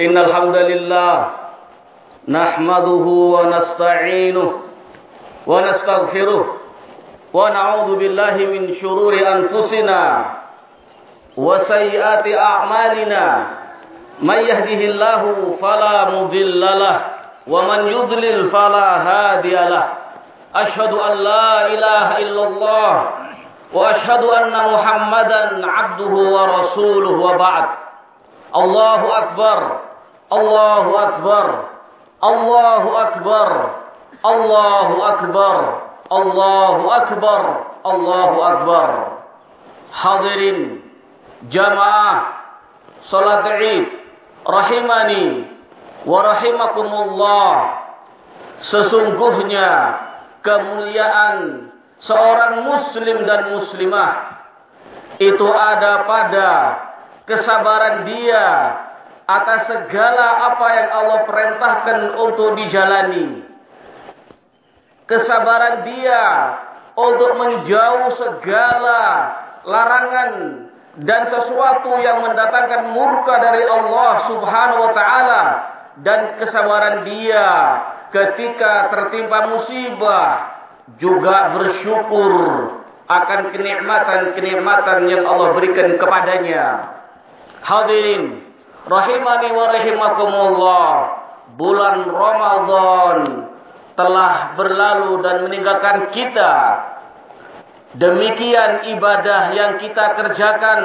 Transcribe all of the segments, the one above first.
إن الحمد لله نحمده ونستعينه ونستغفره ونعوذ بالله من شرور أنفسنا وسيئات أعمالنا. من يهده الله فلا مضل له ومن يضلل فلا هادي له. أشهد أن لا إله إلا الله وأشهد أن محمدا عبده ورسوله وبعد. الله أكبر. Allahu Akbar. Allahu Akbar. Allahu Akbar. Allahu Akbar. Allahu Akbar. Hadirin jamaah salat Id rahimani wa rahimakumullah. Sesungguhnya kemuliaan seorang muslim dan muslimah itu ada pada kesabaran dia atas segala apa yang Allah perintahkan untuk dijalani. Kesabaran dia untuk menjauh segala larangan dan sesuatu yang mendatangkan murka dari Allah Subhanahu wa taala dan kesabaran dia ketika tertimpa musibah juga bersyukur akan kenikmatan-kenikmatan yang Allah berikan kepadanya. Hadirin rahimani wa rahimakumullah. Bulan Ramadan telah berlalu dan meninggalkan kita Demikian ibadah yang kita kerjakan,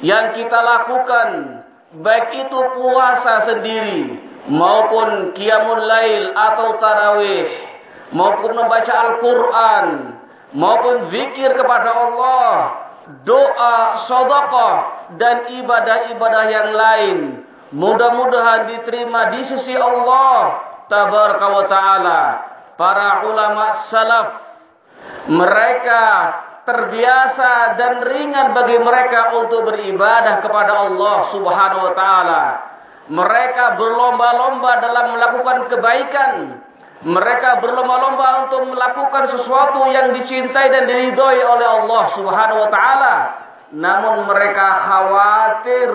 yang kita lakukan, baik itu puasa sendiri maupun qiyamul lail atau tarawih, maupun membaca Al-Qur'an, maupun zikir kepada Allah, doa, sedekah dan ibadah-ibadah yang lain. Mudah-mudahan diterima di sisi Allah tabaraka wa taala. Para ulama salaf mereka terbiasa dan ringan bagi mereka untuk beribadah kepada Allah Subhanahu wa taala. Mereka berlomba-lomba dalam melakukan kebaikan. Mereka berlomba-lomba untuk melakukan sesuatu yang dicintai dan diridhoi oleh Allah Subhanahu wa taala. Namun mereka khawatir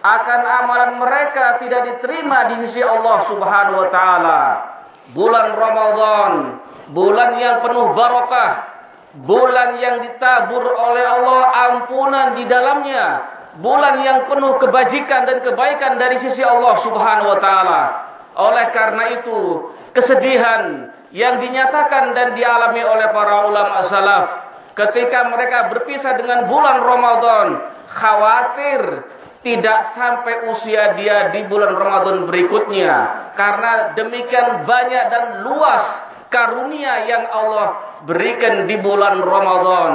akan amalan mereka tidak diterima di sisi Allah Subhanahu wa taala. Bulan Ramadan bulan yang penuh barokah, bulan yang ditabur oleh Allah ampunan di dalamnya, bulan yang penuh kebajikan dan kebaikan dari sisi Allah Subhanahu wa taala. Oleh karena itu, kesedihan yang dinyatakan dan dialami oleh para ulama salaf ketika mereka berpisah dengan bulan Ramadan, khawatir tidak sampai usia dia di bulan Ramadan berikutnya karena demikian banyak dan luas karunia yang Allah berikan di bulan Ramadan.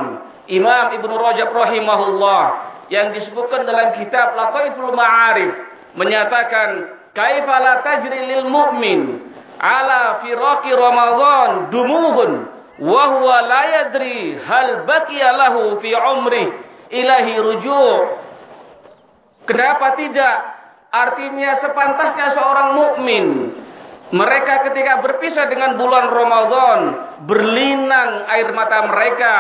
Imam Ibnu Rajab rahimahullah yang disebutkan dalam kitab Lataiful Ma'arif menyatakan kaifa la tajri lil mu'min ala firaqi Ramadan dumuhun wa huwa la yadri hal baqiya lahu fi umri ilahi Kenapa tidak? Artinya sepantasnya seorang mukmin mereka ketika berpisah dengan bulan Ramadan, berlinang air mata mereka,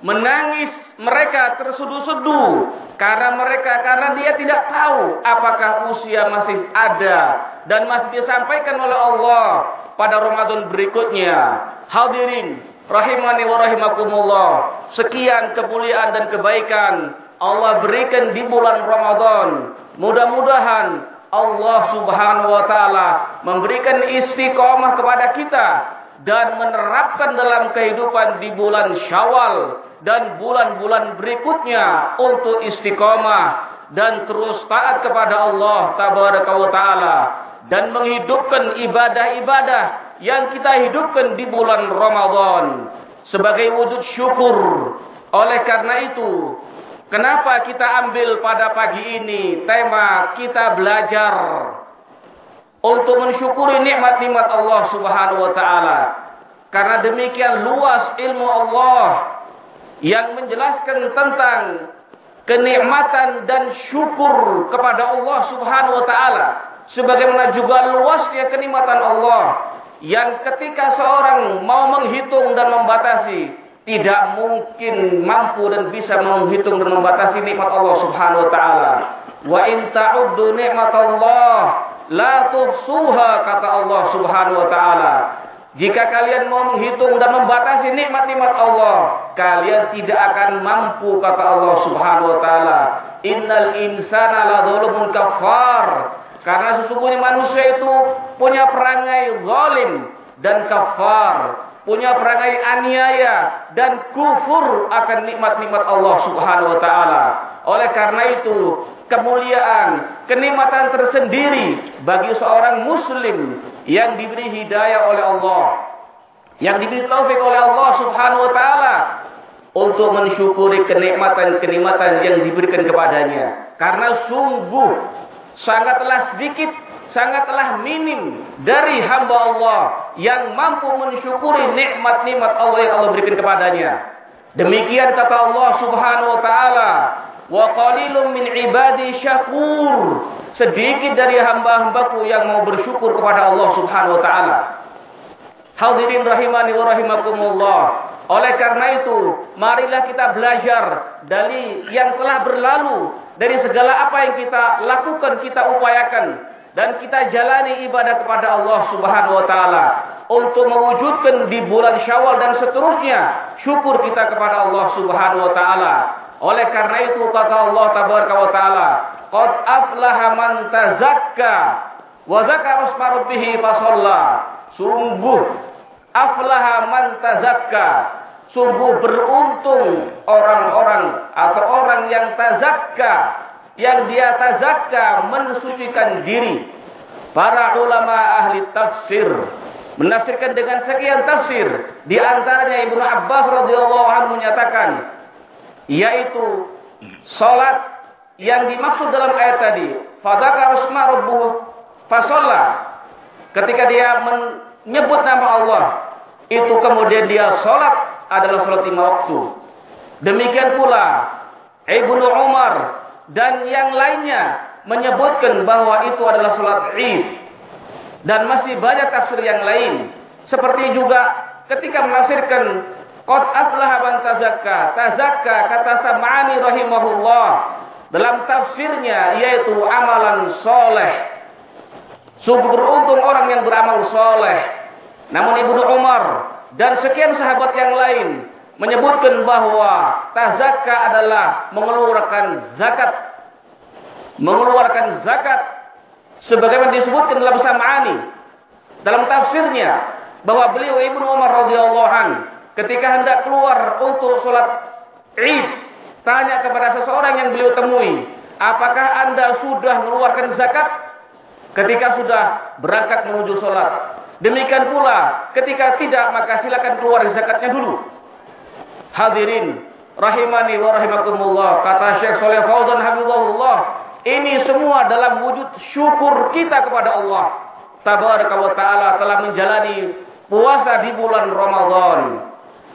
menangis mereka terseduh-seduh karena mereka karena dia tidak tahu apakah usia masih ada dan masih disampaikan oleh Allah pada Ramadan berikutnya. Hadirin rahimani wa rahimakumullah. Sekian kemuliaan dan kebaikan Allah berikan di bulan Ramadan. Mudah-mudahan Allah Subhanahu wa taala memberikan istiqomah kepada kita dan menerapkan dalam kehidupan di bulan Syawal dan bulan-bulan berikutnya untuk istiqomah dan terus taat kepada Allah tabaraka wa taala dan menghidupkan ibadah-ibadah yang kita hidupkan di bulan Ramadan sebagai wujud syukur. Oleh karena itu, Kenapa kita ambil pada pagi ini tema kita belajar untuk mensyukuri nikmat-nikmat Allah Subhanahu wa taala. Karena demikian luas ilmu Allah yang menjelaskan tentang kenikmatan dan syukur kepada Allah Subhanahu wa taala sebagaimana juga luasnya kenikmatan Allah yang ketika seorang mau menghitung dan membatasi tidak mungkin mampu dan bisa menghitung dan membatasi nikmat Allah Subhanahu wa taala. Wa in ta'uddu ni'matallah la tuhsuha kata Allah Subhanahu wa taala. Jika kalian mau menghitung dan membatasi nikmat-nikmat Allah, kalian tidak akan mampu kata Allah Subhanahu wa taala. Innal insana ladzalumun kafar. Karena sesungguhnya manusia itu punya perangai zalim dan kafar, punya perangai aniaya dan kufur akan nikmat-nikmat Allah Subhanahu wa taala. Oleh karena itu, kemuliaan, kenikmatan tersendiri bagi seorang muslim yang diberi hidayah oleh Allah, yang diberi taufik oleh Allah Subhanahu wa taala untuk mensyukuri kenikmatan-kenikmatan yang diberikan kepadanya. Karena sungguh sangatlah sedikit, sangatlah minim dari hamba Allah yang mampu mensyukuri nikmat-nikmat Allah yang Allah berikan kepadanya. Demikian kata Allah Subhanahu wa taala, Wa qalilum min ibadi syakur. Sedikit dari hamba-hambaku yang mau bersyukur kepada Allah Subhanahu wa taala. Hadirin rahimani wa rahimakumullah. Oleh karena itu, marilah kita belajar dari yang telah berlalu, dari segala apa yang kita lakukan, kita upayakan dan kita jalani ibadah kepada Allah Subhanahu wa taala untuk mewujudkan di bulan Syawal dan seterusnya syukur kita kepada Allah Subhanahu wa taala oleh karena itu kata Allah tabaraka wa taala, "Qad aflaha man tazakka wa dzakara isma rabbih fasalla." Sungguh aflaha man tazakka. Sungguh beruntung orang-orang atau orang yang tazakka, yang dia tazakka mensucikan diri. Para ulama ahli tafsir menafsirkan dengan sekian tafsir. Di antaranya Ibnu Abbas radhiyallahu anhu menyatakan, yaitu salat yang dimaksud dalam ayat tadi fadzakara asma rabbuhu fasalla ketika dia menyebut nama Allah itu kemudian dia salat adalah salat lima waktu demikian pula Ibnu Umar dan yang lainnya menyebutkan bahwa itu adalah salat Id dan masih banyak tafsir yang lain seperti juga ketika menafsirkan Qad aflaha man tazakka. Tazakka kata Sam'ani rahimahullah dalam tafsirnya yaitu amalan soleh. Sungguh beruntung orang yang beramal soleh. Namun Ibnu Umar dan sekian sahabat yang lain menyebutkan bahwa tazakka adalah mengeluarkan zakat. Mengeluarkan zakat sebagaimana disebutkan dalam Sam'ani dalam tafsirnya bahwa beliau Ibnu Umar radhiyallahu ketika hendak keluar untuk sholat id, tanya kepada seseorang yang beliau temui, apakah anda sudah mengeluarkan zakat? Ketika sudah berangkat menuju sholat. Demikian pula, ketika tidak, maka silakan keluar zakatnya dulu. Hadirin, rahimani wa rahimakumullah, kata Syekh Soleh Fauzan Habibullah, ini semua dalam wujud syukur kita kepada Allah. Tabaraka wa ta'ala telah menjalani puasa di bulan Ramadan.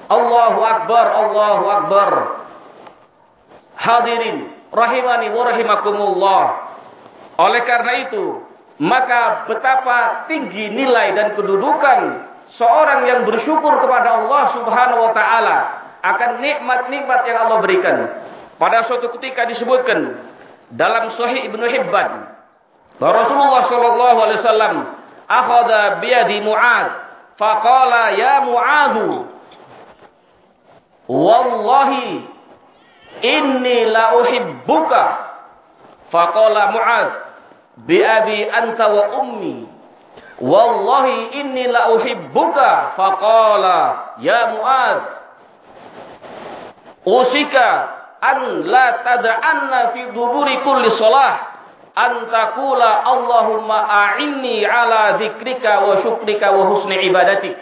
Allahu Akbar, Allahu Akbar. Hadirin, rahimani wa rahimakumullah. Oleh karena itu, maka betapa tinggi nilai dan kedudukan seorang yang bersyukur kepada Allah Subhanahu wa taala akan nikmat-nikmat yang Allah berikan. Pada suatu ketika disebutkan dalam Sahih Ibnu Hibban bahwa Rasulullah sallallahu alaihi wasallam akhadha biyadi Mu'ad faqala ya Mu'adhu Wallahi inni la uhibbuka. Faqala Mu'ad bi abi anta wa ummi. Wallahi inni la uhibbuka. Faqala ya Mu'ad usika an la tad'anna fi duburi kulli salah an taqula Allahumma a'inni ala dzikrika wa syukrika wa husni ibadatik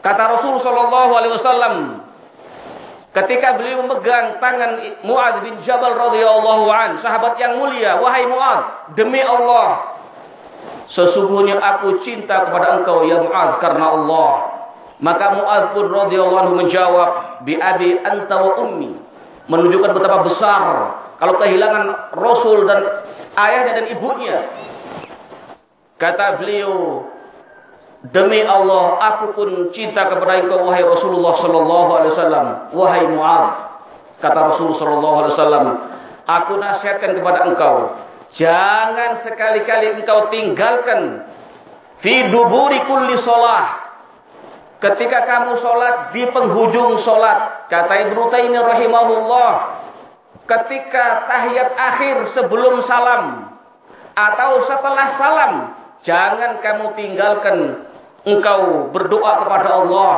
Kata Rasul sallallahu alaihi wasallam ketika beliau memegang tangan Muad bin Jabal radhiyallahu an, sahabat yang mulia, wahai Muad, demi Allah sesungguhnya aku cinta kepada engkau ya Muad karena Allah. Maka Muad pun radhiyallahu anhu menjawab, bi abi anta wa ummi. Menunjukkan betapa besar kalau kehilangan Rasul dan ayahnya dan ibunya. Kata beliau, Demi Allah, aku pun cinta kepada engkau wahai Rasulullah sallallahu alaihi wasallam, wahai Mu'adz. Kata Rasul sallallahu alaihi wasallam, aku nasihatkan kepada engkau, jangan sekali-kali engkau tinggalkan fi duburi kulli. Ketika kamu sholat di penghujung sholat, kata Ibnu Taimiyah rahimahullah, ketika tahiyat akhir sebelum salam atau setelah salam, jangan kamu tinggalkan engkau berdoa kepada Allah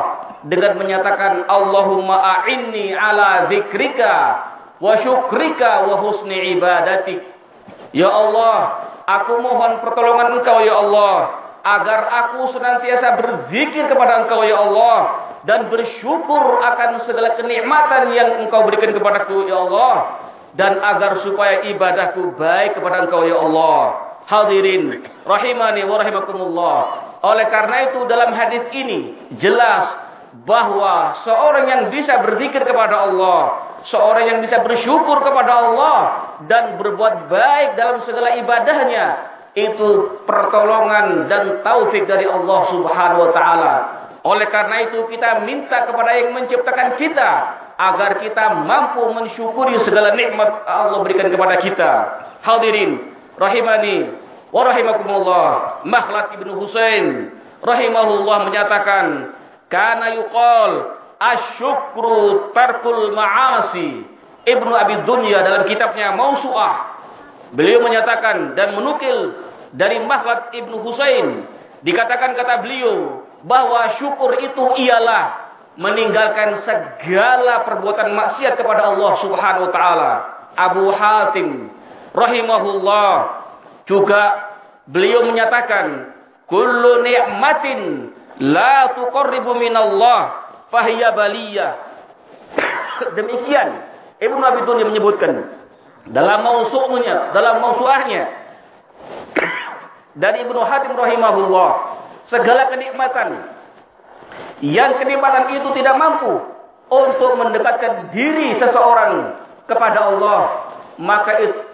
dengan menyatakan Allahumma a'inni ala zikrika wa syukrika wa husni ibadatik. Ya Allah, aku mohon pertolongan Engkau ya Allah agar aku senantiasa berzikir kepada Engkau ya Allah dan bersyukur akan segala kenikmatan yang Engkau berikan kepadaku ya Allah dan agar supaya ibadahku baik kepada Engkau ya Allah. Hadirin rahimani wa rahimakumullah. Oleh karena itu dalam hadis ini jelas bahwa seorang yang bisa berzikir kepada Allah seorang yang bisa bersyukur kepada Allah dan berbuat baik dalam segala ibadahnya itu pertolongan dan taufik dari Allah Subhanahu wa taala. Oleh karena itu kita minta kepada yang menciptakan kita agar kita mampu mensyukuri segala nikmat Allah berikan kepada kita. Hadirin rahimani wa rahimakumullah. Ibnu Husain rahimahullah menyatakan kana yuqal asyukru tarkul ma'asi. Ibnu Abi Dunya dalam kitabnya Mausu'ah. Beliau menyatakan dan menukil dari Makhlad Ibnu Husain. Dikatakan kata beliau bahwa syukur itu ialah meninggalkan segala perbuatan maksiat kepada Allah Subhanahu wa taala. Abu Hatim rahimahullah juga beliau menyatakan kullu ni'matin la tuqarribu minallah fahiya baliyah. Demikian Ibnu Abi Dunya menyebutkan dalam mausu'nya, dalam mausu'ahnya dari Ibnu Hatim rahimahullah, segala kenikmatan yang kenikmatan itu tidak mampu untuk mendekatkan diri seseorang kepada Allah, maka itu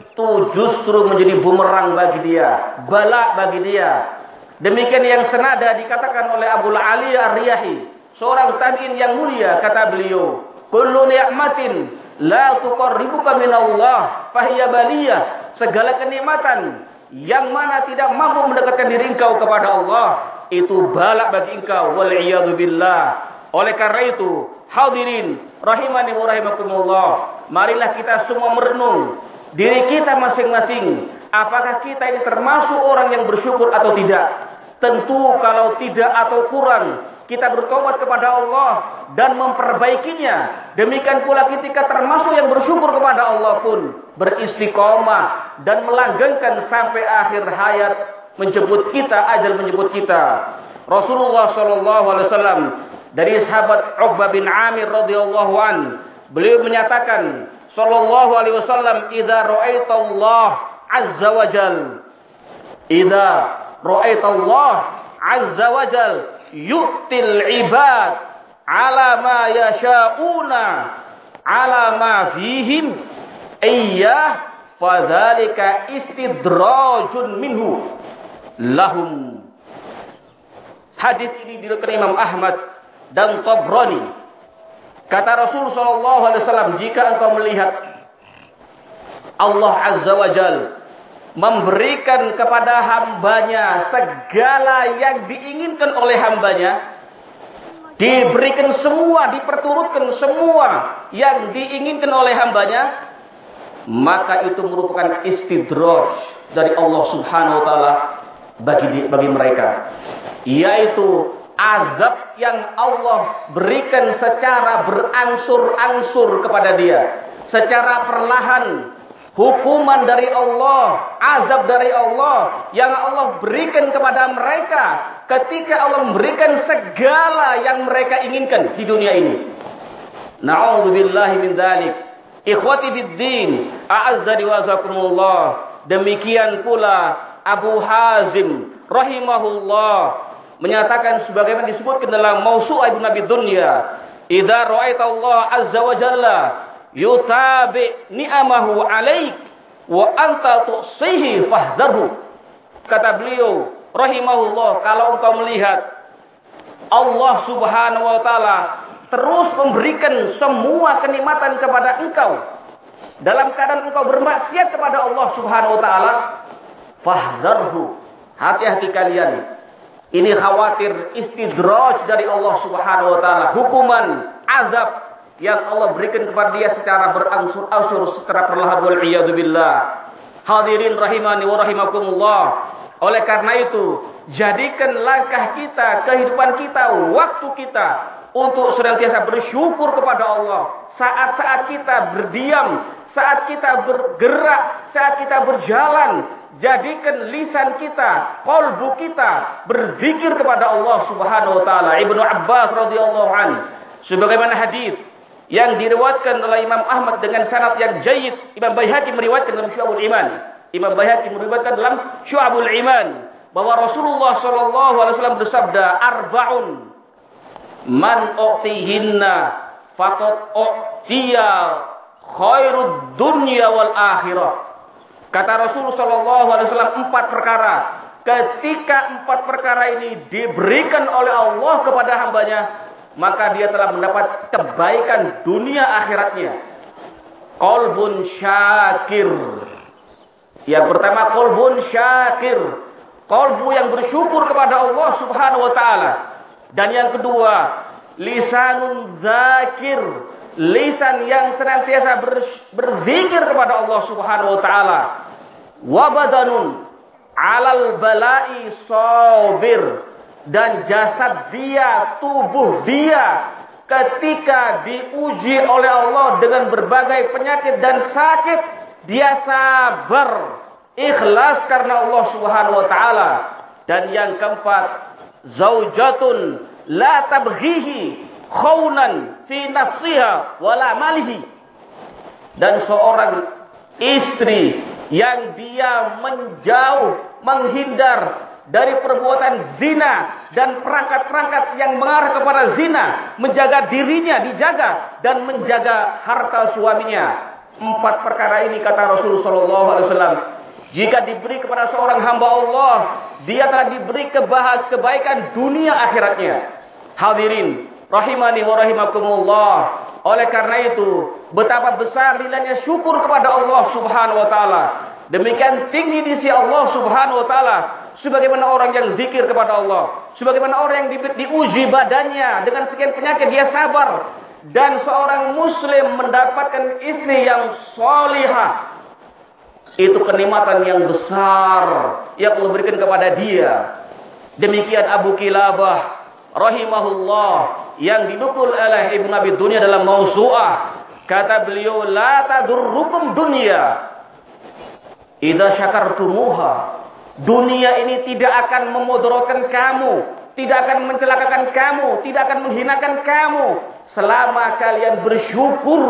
justru menjadi bumerang bagi dia, bala bagi dia. Demikian yang senada dikatakan oleh Abu Ali Ar-Riyahi seorang tabi'in yang mulia kata beliau, "Kullu ni'matin la tuqarribuka min Allah fahiya baliyah." Segala kenikmatan yang mana tidak mampu mendekatkan diri engkau kepada Allah, itu balak bagi engkau. Wal billah. Oleh karena itu, hadirin rahimani wa rahimakumullah, marilah kita semua merenung diri kita masing-masing. Apakah kita ini termasuk orang yang bersyukur atau tidak? Tentu kalau tidak atau kurang, kita bertobat kepada Allah dan memperbaikinya. Demikian pula ketika termasuk yang bersyukur kepada Allah pun beristiqomah dan melanggengkan sampai akhir hayat menjemput kita, ajal menjemput kita. Rasulullah sallallahu alaihi wasallam dari sahabat Uqbah bin Amir radhiyallahu an, beliau menyatakan sallallahu alaihi wasallam, "Idza ra'aitallah azza wajal, idza ra'aitallah azza wajal yu'til ibad ala ma yasha'una ala ma fihim iya fadzalika istidrajun minhu. Lahum. Hadis ini diriwayatkan Imam Ahmad dan Tabrani kata Rasul sallallahu alaihi wasallam jika engkau melihat Allah azza wa jalla memberikan kepada hambanya segala yang diinginkan oleh hambanya diberikan semua diperturutkan semua yang diinginkan oleh hambanya maka itu merupakan istidraj dari Allah Subhanahu wa taala bagi bagi mereka yaitu azab yang Allah berikan secara berangsur-angsur kepada dia secara perlahan hukuman dari Allah, azab dari Allah yang Allah berikan kepada mereka ketika Allah memberikan segala yang mereka inginkan di dunia ini. Na'udzubillahi min dzalik. Ikhwati biddin, a'azzani wa. Demikian pula Abu Hazim rahimahullah menyatakan sebagaimana disebutkan dalam Mausu'ah Ibnu Nabi Dunya, "Idza ra'aita Allah azza wa jalla yutabi ni'amahu alaik wa anta tusihi fahdharhu kata beliau rahimahullah kalau engkau melihat Allah Subhanahu wa taala terus memberikan semua kenikmatan kepada engkau dalam keadaan engkau bermaksiat kepada Allah Subhanahu wa taala, fahdharhu. Hati-hati kalian. Ini khawatir istidraj dari Allah Subhanahu wa taala, hukuman azab yang Allah berikan kepada dia secara berangsur-angsur secara perlahan wal billah. Hadirin rahimani wa rahimakumullah. Oleh karena itu, jadikan langkah kita, kehidupan kita, waktu kita untuk senantiasa bersyukur kepada Allah. Saat-saat kita berdiam, saat kita bergerak, saat kita berjalan, jadikan lisan kita, kolbu kita berzikir kepada Allah Subhanahu wa taala. Ibnu Abbas radhiyallahu an sebagaimana hadis yang diriwayatkan oleh Imam Ahmad dengan sanad yang jayyid, Imam Baihaqi meriwayatkan dalam Syu'abul Iman. Imam Baihaqi meriwayatkan dalam Syu'abul Iman bahwa Rasulullah sallallahu alaihi wasallam bersabda arba'un man u'tihinna faqad u'tiya khairud dunya wal akhirah. Kata Rasulullah wasallam empat perkara. Ketika empat perkara ini diberikan oleh Allah kepada hambanya, maka dia telah mendapat kebaikan dunia akhiratnya. Qalbun syakir. Yang pertama qalbun syakir. Qalbu yang bersyukur kepada Allah Subhanahu wa taala. Dan yang kedua, lisanun zakir, lisan yang senantiasa berzikir kepada Allah Subhanahu wa taala. Wa badanun alal bala'i sabir. Dan jasad dia, tubuh dia ketika diuji oleh Allah dengan berbagai penyakit dan sakit, dia sabar, ikhlas karena Allah Subhanahu wa taala. Dan yang keempat, zaujatun la tabghihi khawnan fi nafsiha wala malihi. Dan seorang istri yang dia menjauh menghindar dari perbuatan zina dan perangkat-perangkat yang mengarah kepada zina menjaga dirinya dijaga dan menjaga harta suaminya empat perkara ini kata Rasulullah sallallahu alaihi wasallam jika diberi kepada seorang hamba Allah, dia telah diberi kebaikan dunia akhiratnya. Hadirin, rahimani wa rahimakumullah. Oleh karena itu, betapa besar nilainya syukur kepada Allah Subhanahu wa taala. Demikian tinggi di sisi Allah Subhanahu wa taala sebagaimana orang yang zikir kepada Allah, sebagaimana orang yang di, diuji badannya dengan sekian penyakit dia sabar dan seorang muslim mendapatkan istri yang solihah itu kenikmatan yang besar yang Allah berikan kepada dia. Demikian Abu Kilabah rahimahullah yang dinukul oleh Ibnu Abi Dunia dalam Mausu'ah. Kata beliau, "La tadurrukum dunia idza syakartumuha." Dunia ini tidak akan memudaratkan kamu, tidak akan mencelakakan kamu, tidak akan menghinakan kamu selama kalian bersyukur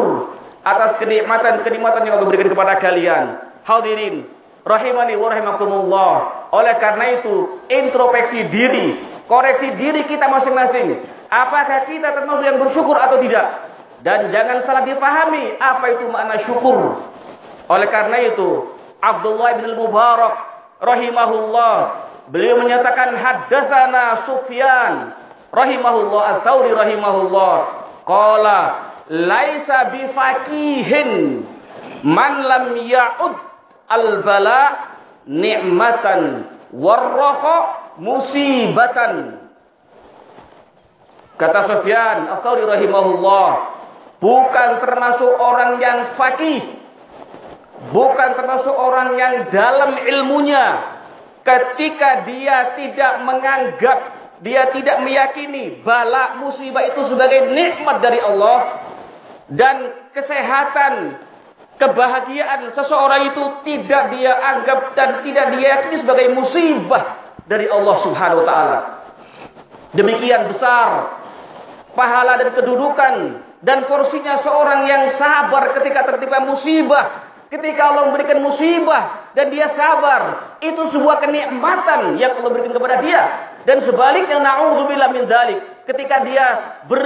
atas kenikmatan-kenikmatan yang Allah berikan kepada kalian. Hadirin, rahimani wa rahimakumullah. Oleh karena itu, introspeksi diri, koreksi diri kita masing-masing. Apakah kita termasuk yang bersyukur atau tidak? Dan jangan salah difahami apa itu makna syukur. Oleh karena itu, Abdullah bin Mubarak rahimahullah, beliau menyatakan haddatsana Sufyan rahimahullah ats-Tsauri rahimahullah qala laisa bifaqihin man lam ya'ud al-bala ni'matan warraha musibatan. Kata Sufyan Ats-Tsauri rahimahullah, bukan termasuk orang yang fakih, bukan termasuk orang yang dalam ilmunya ketika dia tidak menganggap dia tidak meyakini bala musibah itu sebagai nikmat dari Allah dan kesehatan kebahagiaan seseorang itu tidak dia anggap dan tidak dia yakini sebagai musibah dari Allah Subhanahu wa taala. Demikian besar pahala dan kedudukan dan porsinya seorang yang sabar ketika tertimpa musibah. Ketika Allah memberikan musibah dan dia sabar, itu sebuah kenikmatan yang Allah berikan kepada dia. Dan sebaliknya naudzubillah min dzalik, ketika dia ber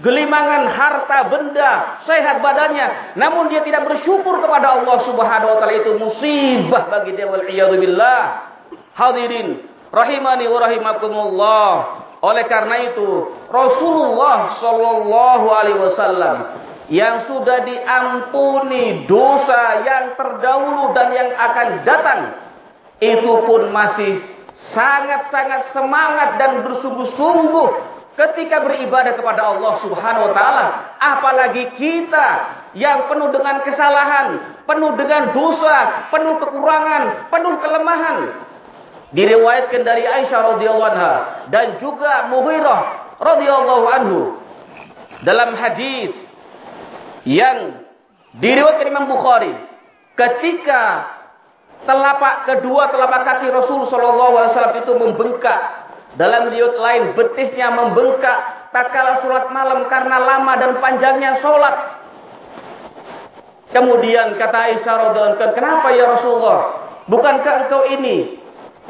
gelimangan harta benda, sehat badannya, namun dia tidak bersyukur kepada Allah Subhanahu wa taala itu musibah bagi dia wal. Hadirin rahimani wa rahimakumullah. Oleh karena itu Rasulullah sallallahu alaihi wasallam yang sudah diampuni dosa yang terdahulu dan yang akan datang itu pun masih sangat-sangat semangat dan bersungguh-sungguh ketika beribadah kepada Allah Subhanahu wa taala apalagi kita yang penuh dengan kesalahan, penuh dengan dosa, penuh kekurangan, penuh kelemahan. Diriwayatkan dari Aisyah radhiyallahu anha dan juga Mughirah radhiyallahu anhu dalam hadis yang diriwayatkan Imam Bukhari ketika telapak kedua telapak kaki Rasul sallallahu alaihi wasallam itu membengkak. Dalam riwayat lain betisnya membengkak tatkala salat malam karena lama dan panjangnya salat. Kemudian kata Aisyah radhiyallahu anha, "Kenapa ya Rasulullah? Bukankah engkau ini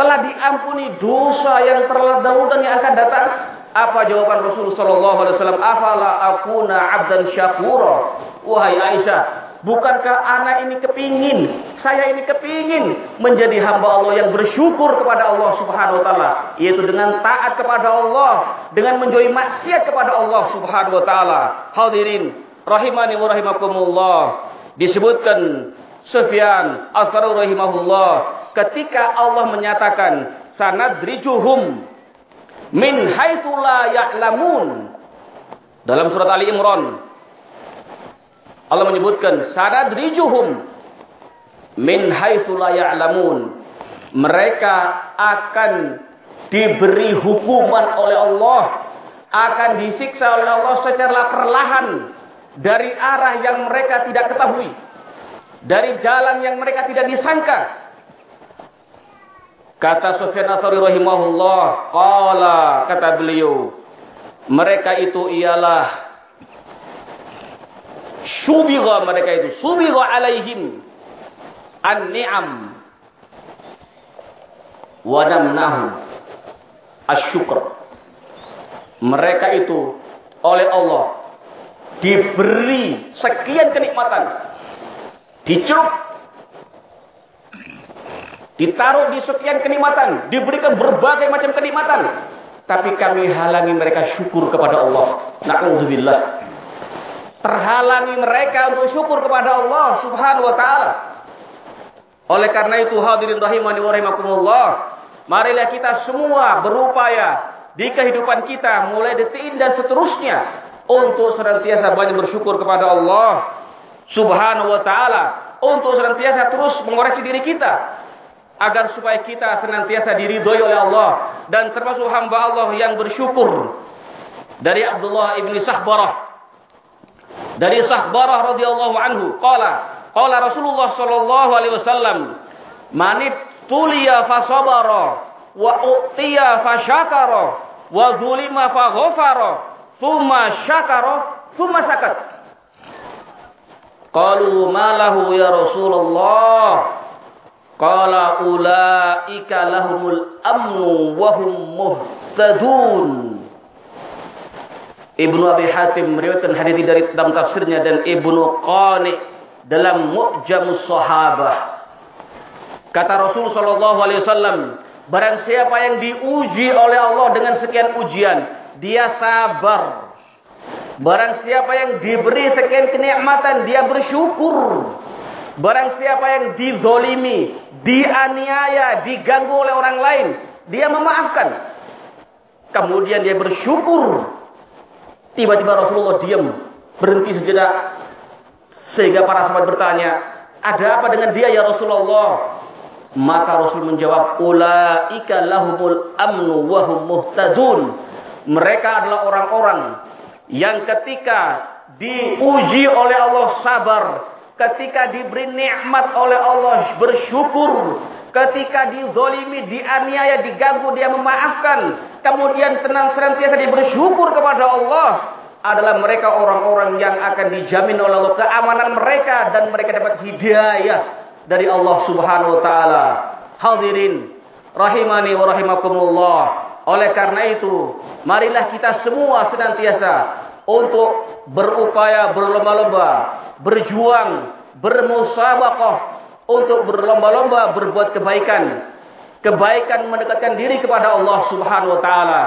telah diampuni dosa yang terdahulu dan yang akan datang?" Apa jawaban Rasul sallallahu alaihi wasallam? "Afala akuna 'abdan syakura?" Wahai Aisyah, Bukankah anak ini kepingin, saya ini kepingin menjadi hamba Allah yang bersyukur kepada Allah Subhanahu wa taala, yaitu dengan taat kepada Allah, dengan menjauhi maksiat kepada Allah Subhanahu wa taala. Hadirin rahimani wa rahimakumullah. Disebutkan Sufyan Ats-Tsauri rahimahullah ketika Allah menyatakan sanadrijuhum min haitsu la ya'lamun dalam surat Ali Imran Allah menyebutkan sanadrijuhum min haitsu la ya'lamun. Mereka akan diberi hukuman oleh Allah, akan disiksa oleh Allah secara perlahan dari arah yang mereka tidak ketahui, dari jalan yang mereka tidak disangka. Kata Sufyan Atsari rahimahullah, qala kata beliau, mereka itu ialah Subigha mereka itu. Subigha alaihim. An-ni'am. Wadamnahu. Asyukr. Mereka itu oleh Allah diberi sekian kenikmatan. Dicelup. Ditaruh di sekian kenikmatan. Diberikan berbagai macam kenikmatan. Tapi kami halangi mereka syukur kepada Allah. Na'udzubillah terhalangi mereka untuk syukur kepada Allah Subhanahu wa taala. Oleh karena itu hadirin rahimani wa rahimakumullah, marilah kita semua berupaya di kehidupan kita mulai detik ini dan seterusnya untuk senantiasa banyak bersyukur kepada Allah Subhanahu wa taala, untuk senantiasa terus mengoreksi diri kita agar supaya kita senantiasa diridhoi oleh Allah dan termasuk hamba Allah yang bersyukur. Dari Abdullah ibni Sahbarah. Dari Sahbarah radhiyallahu anhu qala qala Rasulullah sallallahu alaihi wasallam manit tuliya fa sabara wa utiya fa syakara wa zulima fa ghafara thumma syakara thumma sakat. Qalu ma lahu ya Rasulullah qala ulaika lahumul amnu wa hum muhtadun Ibnu Abi Hatim meriwayatkan hadis dari dalam tafsirnya dan Ibnu Qani dalam Mu'jamus Sahabah. Kata Rasul sallallahu alaihi wasallam, barang siapa yang diuji oleh Allah dengan sekian ujian, dia sabar. Barang siapa yang diberi sekian kenikmatan, dia bersyukur. Barang siapa yang dizolimi, dianiaya, diganggu oleh orang lain, dia memaafkan. Kemudian dia bersyukur Tiba-tiba Rasulullah diam, berhenti sejenak. Sehingga para sahabat bertanya, ada apa dengan dia ya Rasulullah? Maka Rasul menjawab, Ulaika lahumul amnu wahum muhtadun. Mereka adalah orang-orang yang ketika diuji oleh Allah sabar. Ketika diberi nikmat oleh Allah bersyukur. Ketika dizolimi, dianiaya, diganggu, dia memaafkan kemudian tenang senantiasa dia bersyukur kepada Allah adalah mereka orang-orang yang akan dijamin oleh Allah keamanan mereka dan mereka dapat hidayah dari Allah Subhanahu wa taala. Hadirin rahimani wa rahimakumullah. Oleh karena itu, marilah kita semua senantiasa untuk berupaya berlomba-lomba, berjuang, bermusabaqah untuk berlomba-lomba berbuat kebaikan. Kebaikan mendekatkan diri kepada Allah Subhanahu wa taala.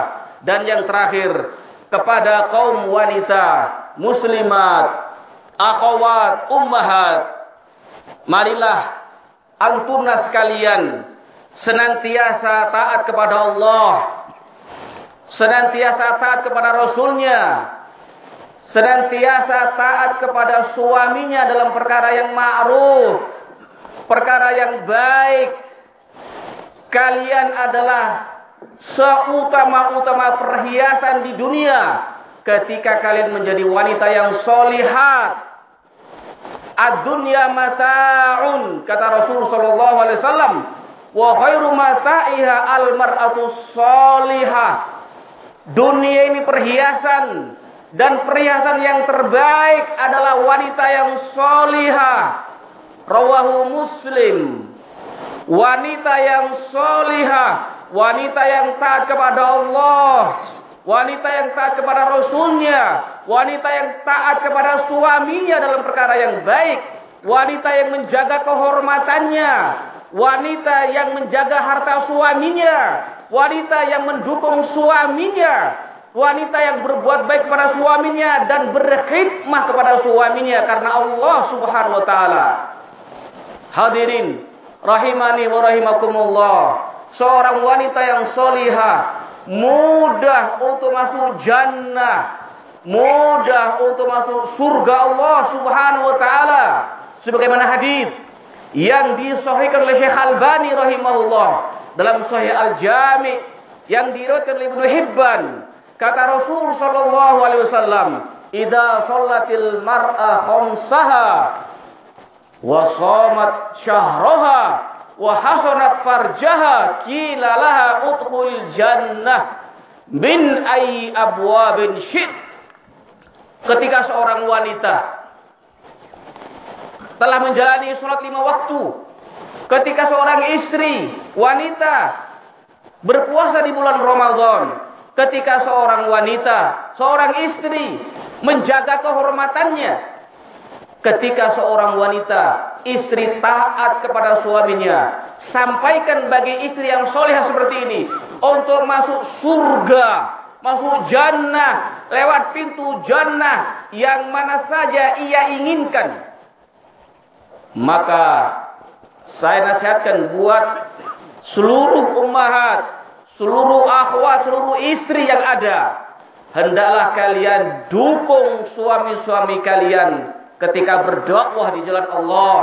Dan yang terakhir kepada kaum wanita muslimat akhwat, ummahat, marilah antunna sekalian senantiasa taat kepada Allah, senantiasa taat kepada Rasulnya, senantiasa taat kepada suaminya dalam perkara yang ma'ruf, perkara yang baik. Kalian adalah seutama-utama perhiasan di dunia ketika kalian menjadi wanita yang solihat. Ad-dunya mata'un kata Rasul sallallahu alaihi wasallam wa khairu mata'iha al-mar'atu solihah. Dunia ini perhiasan dan perhiasan yang terbaik adalah wanita yang solihah. Rawahu Muslim. Wanita yang solihah, wanita yang taat kepada Allah, wanita yang taat kepada Rasulnya, wanita yang taat kepada suaminya dalam perkara yang baik, wanita yang menjaga kehormatannya, wanita yang menjaga harta suaminya, wanita yang mendukung suaminya, wanita yang berbuat baik kepada suaminya dan berkhidmah kepada suaminya karena Allah Subhanahu wa taala. Hadirin rahimani wa rahimakumullah. Seorang wanita yang solihah mudah untuk masuk jannah, mudah untuk masuk surga Allah Subhanahu wa taala. Sebagaimana hadis yang disahihkan oleh Syekh Albani rahimahullah dalam Sahih Al-Jami yang diriwayatkan oleh Ibnu Hibban Kata Rasul sallallahu alaihi wasallam, "Idza shallatil mar'a khamsaha wa shamat syahraha wa hasanat farjaha qila laha udkhul jannah min ayyi abwabin syit." Ketika seorang wanita telah menjalani sholat lima waktu, ketika seorang istri wanita berpuasa di bulan Ramadan, ketika seorang wanita, seorang istri menjaga kehormatannya, ketika seorang wanita, istri taat kepada suaminya, sampaikan bagi istri yang soleh seperti ini. Untuk masuk surga, masuk jannah, lewat pintu jannah yang mana saja ia inginkan. Maka saya nasihatkan buat seluruh ummahat seluruh akhwat, seluruh istri yang ada, hendaklah kalian dukung suami-suami kalian ketika berdakwah di jalan Allah.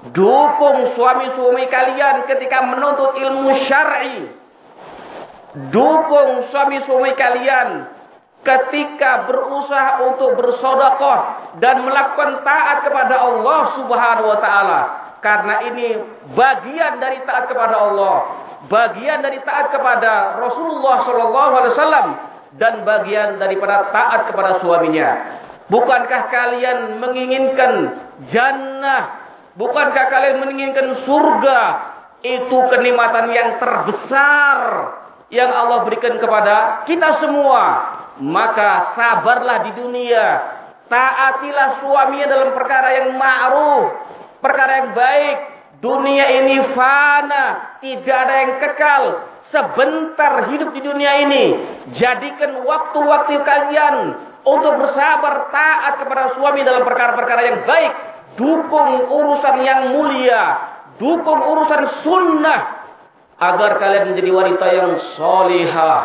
Dukung suami-suami kalian ketika menuntut ilmu syar'i. Dukung suami-suami kalian ketika berusaha untuk bersodakoh dan melakukan taat kepada Allah Subhanahu wa taala. Karena ini bagian dari taat kepada Allah bagian dari taat kepada Rasulullah sallallahu alaihi wasallam dan bagian daripada taat kepada suaminya. Bukankah kalian menginginkan jannah? Bukankah kalian menginginkan surga? Itu kenikmatan yang terbesar yang Allah berikan kepada kita semua. Maka sabarlah di dunia. Taatilah suaminya dalam perkara yang ma'ruf, perkara yang baik, Dunia ini fana, tidak ada yang kekal. Sebentar hidup di dunia ini, jadikan waktu-waktu kalian untuk bersabar taat kepada suami dalam perkara-perkara yang baik. Dukung urusan yang mulia, dukung urusan sunnah agar kalian menjadi wanita yang solihah.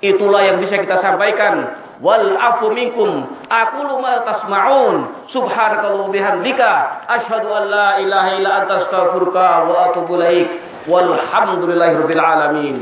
Itulah yang bisa kita sampaikan wal afu minkum aqulu ma tasma'un subhanakallah bihamdika asyhadu an la ilaha illa anta astaghfiruka wa atubu ilaik walhamdulillahirabbil alamin